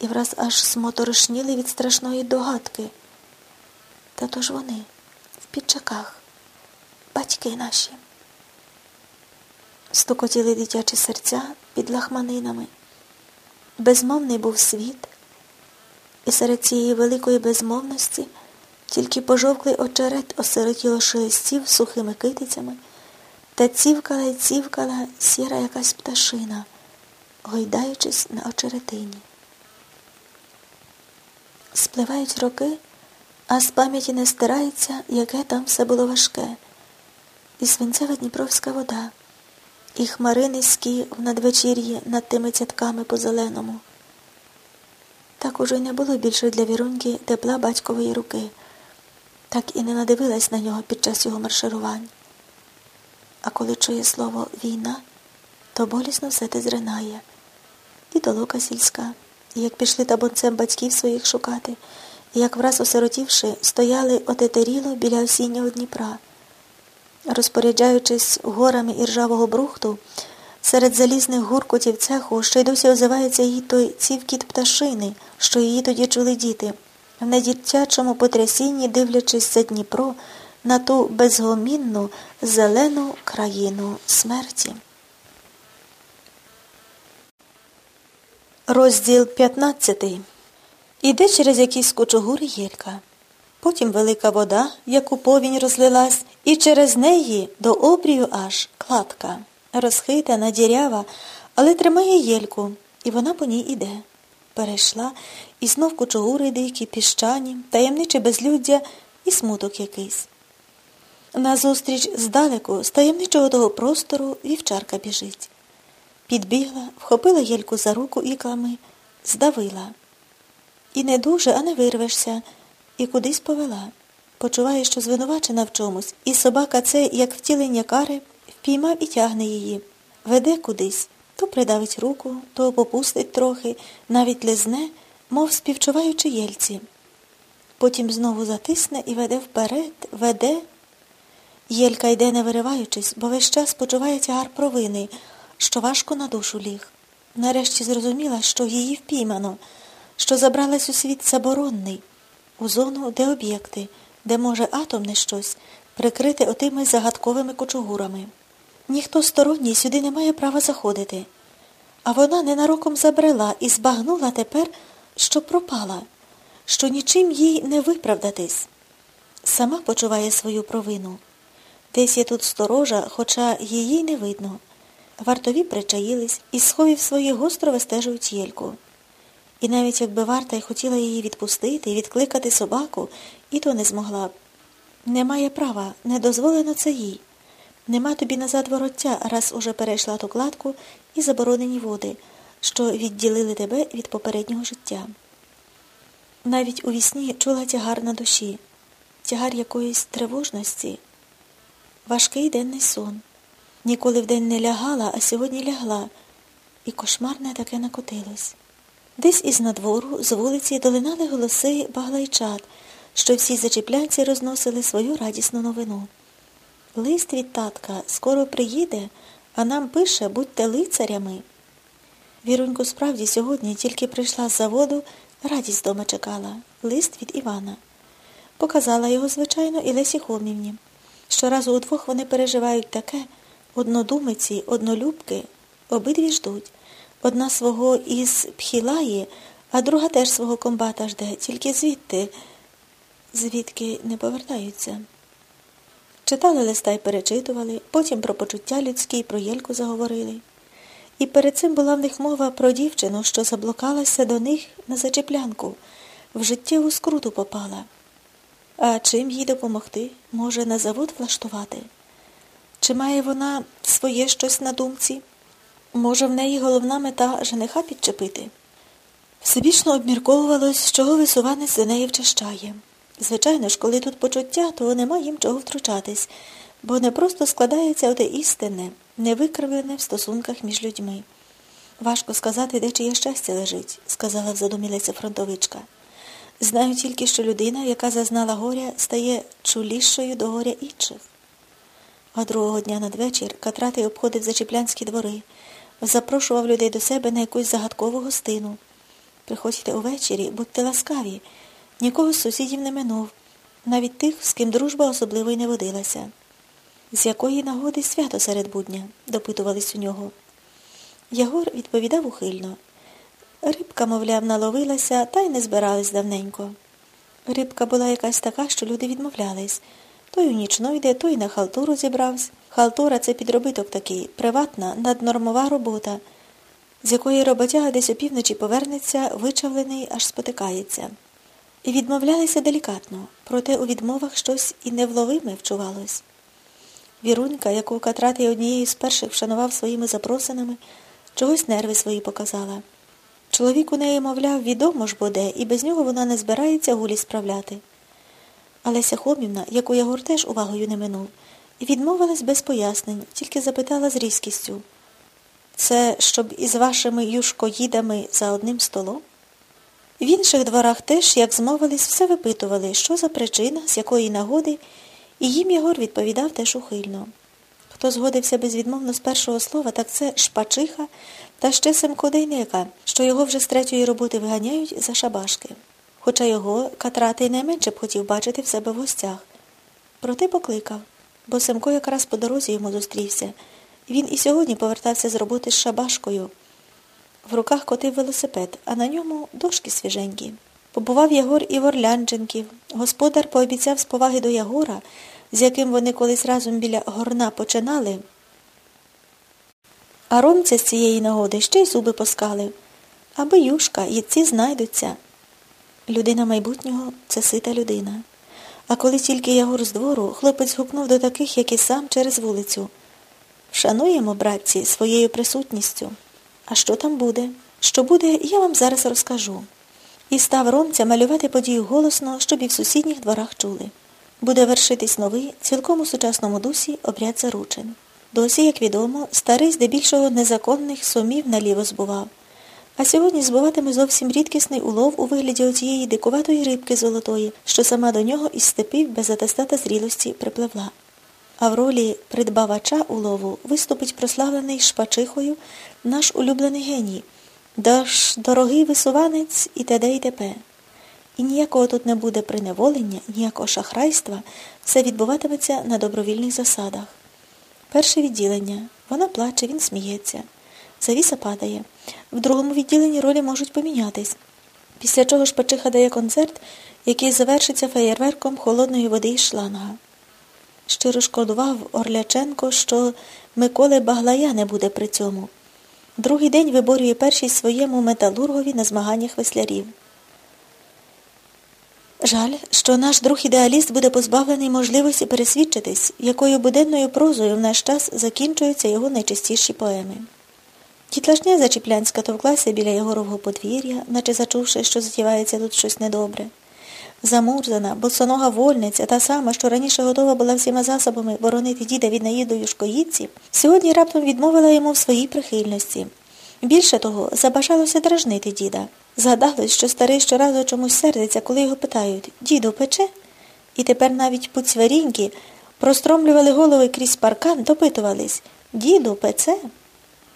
і враз аж смоторошніли від страшної догадки. Та то ж вони в підчаках, батьки наші. Стукотіли дитячі серця під лахманинами. Безмовний був світ, і серед цієї великої безмовності тільки пожовклий очерет осиротіло шелестів сухими китицями, та цівкала й цівкала сіра якась пташина, гойдаючись на очеретині. Спливають роки, а з пам'яті не стирається, яке там все було важке, і свинцева дніпровська вода, і хмари низькі в надвечір'ї над тими цятками по зеленому. Так уже й не було більше для віруньки тепла батькової руки, так і не надивилась на нього під час його марширувань. А коли чує слово війна, то болісно все те зринає. І толока сільська, як пішли табунцем батьків своїх шукати, як враз осиротівши, стояли отетеріло біля осіннього Дніпра. Розпоряджаючись горами іржавого брухту, серед залізних гуркотів цеху ще й досі озивається їй той цівкіт пташини, що її тоді чули діти, в недітячому потрясінні дивлячись за Дніпро на ту безгомінну зелену країну смерті. Розділ 15 Іде через якісь кучугури Єлька. Потім велика вода, яку повінь розлилась, і через неї до обрію аж кладка, розхитана, дірява, але тримає Єльку, і вона по ній іде. Перейшла, і знов кучугури дикі, піщані, таємниче безлюддя і смуток якийсь. Назустріч здалеку, з таємничого того простору, вівчарка біжить. Підбігла, вхопила Єльку за руку іклами, здавила. І не дуже, а не вирвешся, і кудись повела. Почуває, що звинувачена в чомусь, і собака це, як втілення кари, впіймав і тягне її. Веде кудись, то придавить руку, то попустить трохи, навіть лизне, мов співчуваючи Єльці. Потім знову затисне і веде вперед, веде. Єлька йде, не вириваючись, бо весь час почуває тягар провини, що важко на душу ліг. Нарешті зрозуміла, що її впіймано, що забралась у світ заборонний, у зону, де об'єкти, де може атомне щось прикрити отими загадковими кучугурами. Ніхто сторонній сюди не має права заходити. А вона ненароком забрела і збагнула тепер, що пропала, що нічим їй не виправдатись. Сама почуває свою провину. Десь є тут сторожа, хоча її не видно. Вартові причаїлись і сховів своїх гостро вистежують Єльку. І навіть якби варта й хотіла її відпустити відкликати собаку, і то не змогла б. Немає права, не дозволено це їй. Нема тобі назад вороття, раз уже перейшла ту кладку і заборонені води, що відділили тебе від попереднього життя. Навіть у вісні чула тягар на душі, тягар якоїсь тривожності, важкий денний сон. Ніколи вдень не лягала, а сьогодні лягла, і кошмарне таке накотилось. Десь із надвору з вулиці долинали голоси баглайчат, що всі зачіплянці розносили свою радісну новину. Лист від татка скоро приїде, а нам пише, будьте лицарями. Вірунько справді сьогодні тільки прийшла з заводу, радість дома чекала, лист від Івана. Показала його, звичайно, і Лесі Хомівні. Щоразу удвох вони переживають таке однодумиці, однолюбки, обидві ждуть. Одна свого із Пхілаї, а друга теж свого комбата жде, тільки звідти, звідки не повертаються. Читали листа й перечитували, потім про почуття людські, про Єльку заговорили. І перед цим була в них мова про дівчину, що заблукалася до них на зачеплянку, в життєву скруту попала. А чим їй допомогти? Може, на завод влаштувати? Чи має вона своє щось на думці? Може, в неї головна мета жениха підчепити? Всебічно обмірковувалось, чого висуванець за неї вчащає. Звичайно ж, коли тут почуття, то нема їм чого втручатись, бо не просто складається оте істинне, невикривлене в стосунках між людьми. Важко сказати, де чиє щастя лежить, сказала задумілиця фронтовичка. Знаю тільки, що людина, яка зазнала горя, стає чулішою до горя інших. А другого дня надвечір Катратий обходив зачіплянські двори, запрошував людей до себе на якусь загадкову гостину. Приходьте увечері, будьте ласкаві, нікого з сусідів не минув, навіть тих, з ким дружба особливо й не водилася. З якої нагоди свято серед будня? допитувались у нього. Ягор відповідав ухильно. Рибка, мовляв, наловилася, та й не збирались давненько. Рибка була якась така, що люди відмовлялись. Той у нічну йде, той на халтуру зібрався. Халтура це підробиток такий, приватна, наднормова робота, з якої роботяга десь опівночі повернеться, вичавлений, аж спотикається. І відмовлялися делікатно, проте у відмовах щось і невловиме вчувалось. Вірунька, яку Катрати однією з перших вшанував своїми запросинами, чогось нерви свої показала. Чоловік у неї, мовляв, відомо ж буде, і без нього вона не збирається гулі справляти. Алеся Хомівна, яку Ягор теж увагою не минув, відмовилась без пояснень, тільки запитала з різкістю. Це щоб із вашими юшкоїдами за одним столом? В інших дворах теж, як змовились, все випитували, що за причина, з якої нагоди, і їм Ягор відповідав теж ухильно. Хто згодився безвідмовно з першого слова, так це шпачиха та ще Семко Дейнека, що його вже з третьої роботи виганяють за шабашки. Хоча його Катратий найменше б хотів бачити в себе в гостях. Проте покликав, бо Семко якраз по дорозі йому зустрівся. Він і сьогодні повертався з роботи з шабашкою. В руках котив велосипед, а на ньому дошки свіженькі. Побував Ягор і в Орлянченків. Господар пообіцяв з поваги до Ягора, з яким вони колись разом біля горна починали. А Ромця з цієї нагоди ще й зуби поскалив. Аби юшка, і ці знайдуться. Людина майбутнього це сита людина. А коли тільки Ягор з двору, хлопець гукнув до таких, як і сам, через вулицю. Вшануємо, братці, своєю присутністю. А що там буде? Що буде, я вам зараз розкажу. І став Ромця малювати подію голосно, щоб і в сусідніх дворах чули. Буде вершитись новий, цілком у сучасному дусі обряд заручин. Досі, як відомо, старий здебільшого незаконних сумів наліво збував. А сьогодні збуватиме зовсім рідкісний улов у вигляді оцієї дикуватої рибки золотої, що сама до нього із степів без атестата зрілості припливла. А в ролі придбавача улову виступить прославлений шпачихою наш улюблений геній, даш дорогий висуванець і т.д. і т.п. І ніякого тут не буде приневолення, ніякого шахрайства, все відбуватиметься на добровільних засадах. Перше відділення. Вона плаче, він сміється. Завіса падає. В другому відділенні ролі можуть помінятись. Після чого шпачиха дає концерт, який завершиться феєрверком холодної води із шланга. Щиро шкодував Орляченко, що Миколи Баглая не буде при цьому. Другий день виборює першість своєму металургові на змаганнях веслярів. Жаль, що наш друг ідеаліст буде позбавлений можливості пересвідчитись, якою буденною прозою в наш час закінчуються його найчастіші поеми. Тітлашня зачіплянська товклася біля Єгорового подвір'я, наче зачувши, що затівається тут щось недобре. Замурзана, босонога вольниця, та сама, що раніше готова була всіма засобами боронити діда від наїду юшкоїдці, сьогодні раптом відмовила йому в своїй прихильності. Більше того, забажалося дражнити діда. Згадалось, що старий щоразу чомусь сердиться, коли його питають Діду, пече? І тепер навіть пуцьваріньки простромлювали голови крізь паркан, допитувались Діду, пече?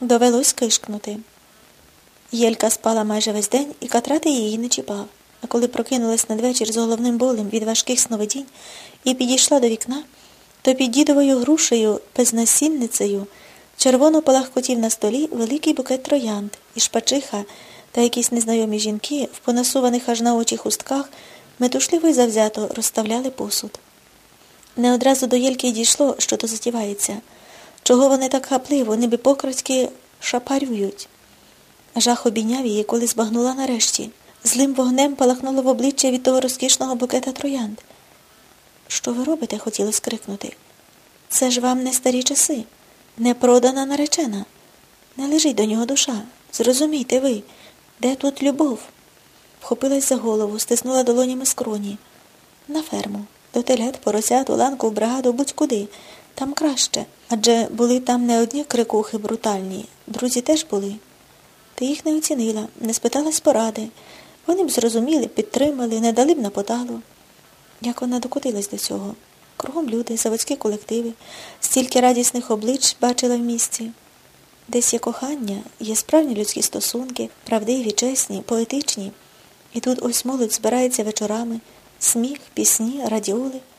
Довелось кишкнути. Єлька спала майже весь день, і катрати її не чіпав. А коли прокинулась надвечір з головним болем від важких сновидінь і підійшла до вікна, то під дідовою грушею, безнасінницею, червоно полагкотів на столі великий букет троянд, і шпачиха та якісь незнайомі жінки в понасуваних аж на очі хустках метушливо й завзято розставляли посуд. Не одразу до Єльки дійшло, що то затівається, чого вони так хапливо, ніби покрадьки шапарюють. Жах обійняв її, коли збагнула нарешті. Злим вогнем палахнуло в обличчя від того розкішного букета троянд. Що ви робите? хотіло скрикнути. Це ж вам не старі часи, не продана наречена. Не лежить до нього душа. Зрозумійте ви, де тут любов? Вхопилась за голову, стиснула долонями скроні. На ферму. До телят, поросят, уланку, в бригаду, будь-куди. Там краще. Адже були там не одні крикухи брутальні. Друзі теж були. Ти їх не оцінила, не спиталась поради. Вони б зрозуміли, підтримали, не дали б на поталу. Як вона докотилась до цього? Кругом люди, заводські колективи, стільки радісних облич бачила в місті. Десь є кохання, є справжні людські стосунки, правдиві, чесні, поетичні. І тут ось молодь збирається вечорами, сміх, пісні, радіоли –